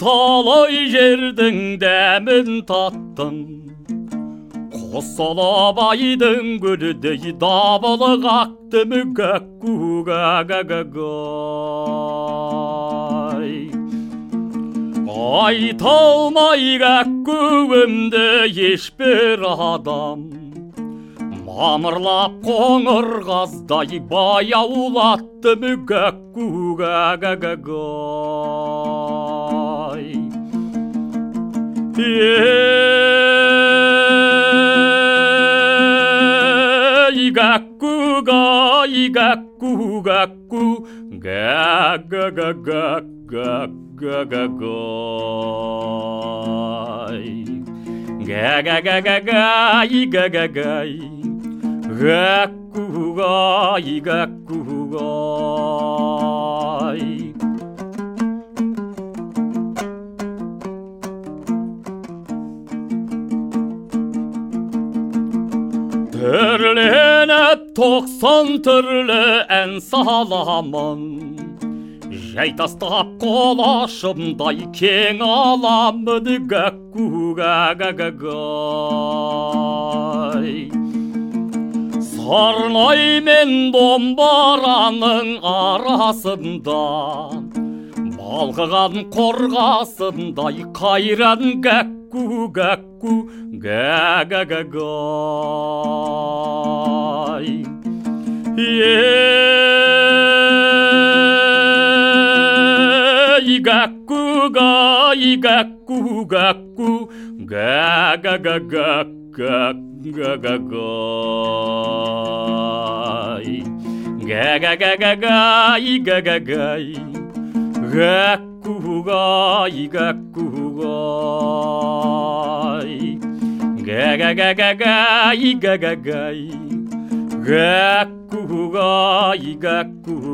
талай жердің дәмін таттың. Қосылабайдың гүлдей дабылы қақты Ай талмай айталмай кәккуімді ешбір адам. Мамырлап қоңыр қаздай баяулатты мүгәк кугәгәгәгәй 뒤에 이각구 가 이각구 각구 가가가가가가가 가가가가가 이가가가 각구가 이각구가 түрленіп тоқсан түрлі ән саламын жай тастап қолашымдай кең аламын гәкку гәгәгәй сарнай мен домбараның арасында балқыған қорғасындай қайран гәкку гәкку гәгәгәй ей гәкку гай гәкку гәкку гәгәгәгәгәгәгәй гәгәгәгәгәй гәгәгәй Gekugai, gekugai, gegegegegai, gegegegai, gekugai, gekugai.